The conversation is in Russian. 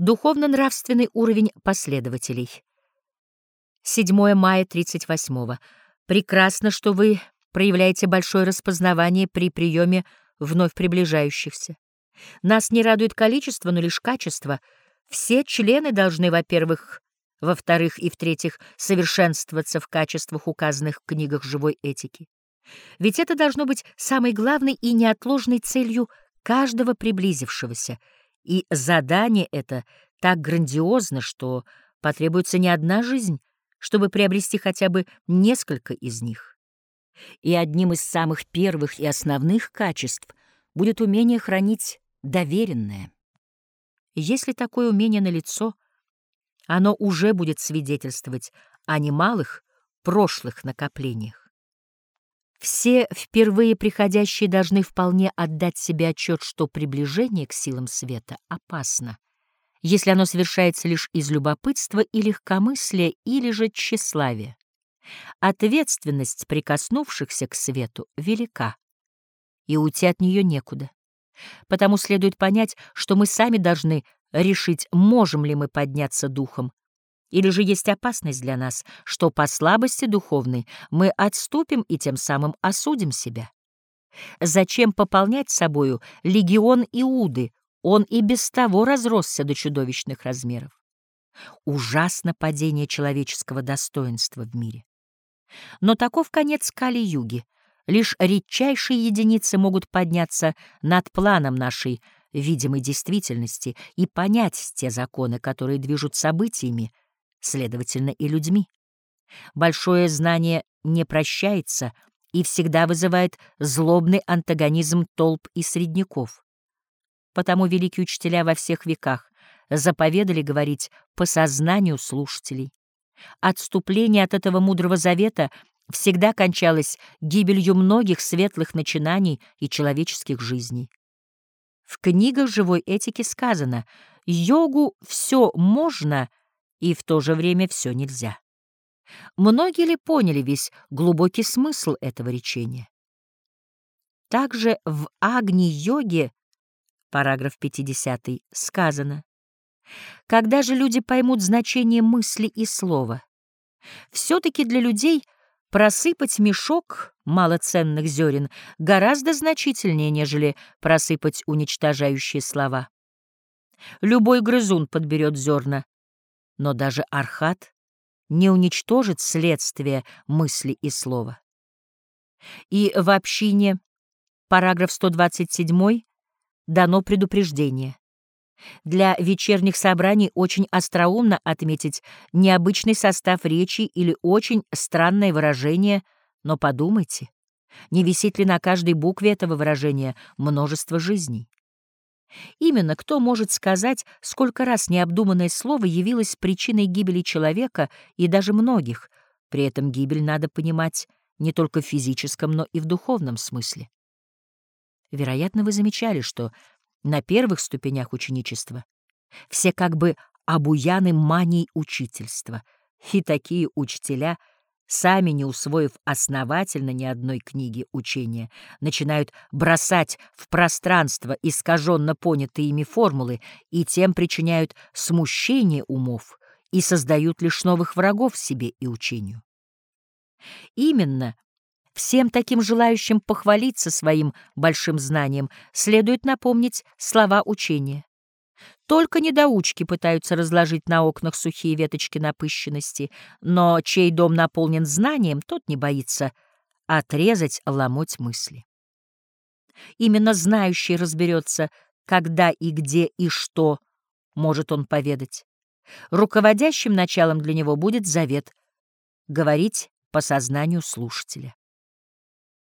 Духовно-нравственный уровень последователей. 7 мая 38 -го. Прекрасно, что вы проявляете большое распознавание при приеме вновь приближающихся. Нас не радует количество, но лишь качество. Все члены должны, во-первых, во-вторых и в-третьих, совершенствоваться в качествах, указанных в книгах живой этики. Ведь это должно быть самой главной и неотложной целью каждого приблизившегося, и задание это так грандиозно, что потребуется не одна жизнь, чтобы приобрести хотя бы несколько из них. И одним из самых первых и основных качеств будет умение хранить доверенное. Если такое умение налицо, оно уже будет свидетельствовать о немалых прошлых накоплениях. Все впервые приходящие должны вполне отдать себе отчет, что приближение к силам света опасно, если оно совершается лишь из любопытства и легкомыслия или же тщеславия. Ответственность прикоснувшихся к свету велика, и уйти от нее некуда. Потому следует понять, что мы сами должны решить, можем ли мы подняться духом, или же есть опасность для нас, что по слабости духовной мы отступим и тем самым осудим себя? Зачем пополнять собою легион Иуды? Он и без того разросся до чудовищных размеров. Ужасно падение человеческого достоинства в мире. Но таков конец Кали-юги. Лишь редчайшие единицы могут подняться над планом нашей видимой действительности и понять те законы, которые движут событиями, следовательно, и людьми. Большое знание не прощается и всегда вызывает злобный антагонизм толп и средняков. Потому великие учителя во всех веках заповедали говорить по сознанию слушателей. Отступление от этого мудрого завета всегда кончалось гибелью многих светлых начинаний и человеческих жизней. В книгах живой этики сказано «Йогу все можно, и в то же время все нельзя. Многие ли поняли весь глубокий смысл этого речения? Также в Агни-йоге, параграф 50, сказано, когда же люди поймут значение мысли и слова, все-таки для людей просыпать мешок малоценных зерен гораздо значительнее, нежели просыпать уничтожающие слова. Любой грызун подберет зерна, но даже архат не уничтожит следствие мысли и слова. И в общине, параграф 127, дано предупреждение. Для вечерних собраний очень остроумно отметить необычный состав речи или очень странное выражение, но подумайте, не висит ли на каждой букве этого выражения множество жизней. Именно кто может сказать, сколько раз необдуманное слово явилось причиной гибели человека и даже многих, при этом гибель надо понимать не только в физическом, но и в духовном смысле. Вероятно, вы замечали, что на первых ступенях ученичества все как бы обуяны манией учительства, и такие учителя — сами не усвоив основательно ни одной книги учения, начинают бросать в пространство искаженно понятые ими формулы и тем причиняют смущение умов и создают лишь новых врагов себе и учению. Именно всем таким желающим похвалиться своим большим знанием следует напомнить слова учения. Только недоучки пытаются разложить на окнах сухие веточки напыщенности, но чей дом наполнен знанием, тот не боится отрезать ломоть мысли. Именно знающий разберется, когда и где и что может он поведать. Руководящим началом для него будет завет — говорить по сознанию слушателя.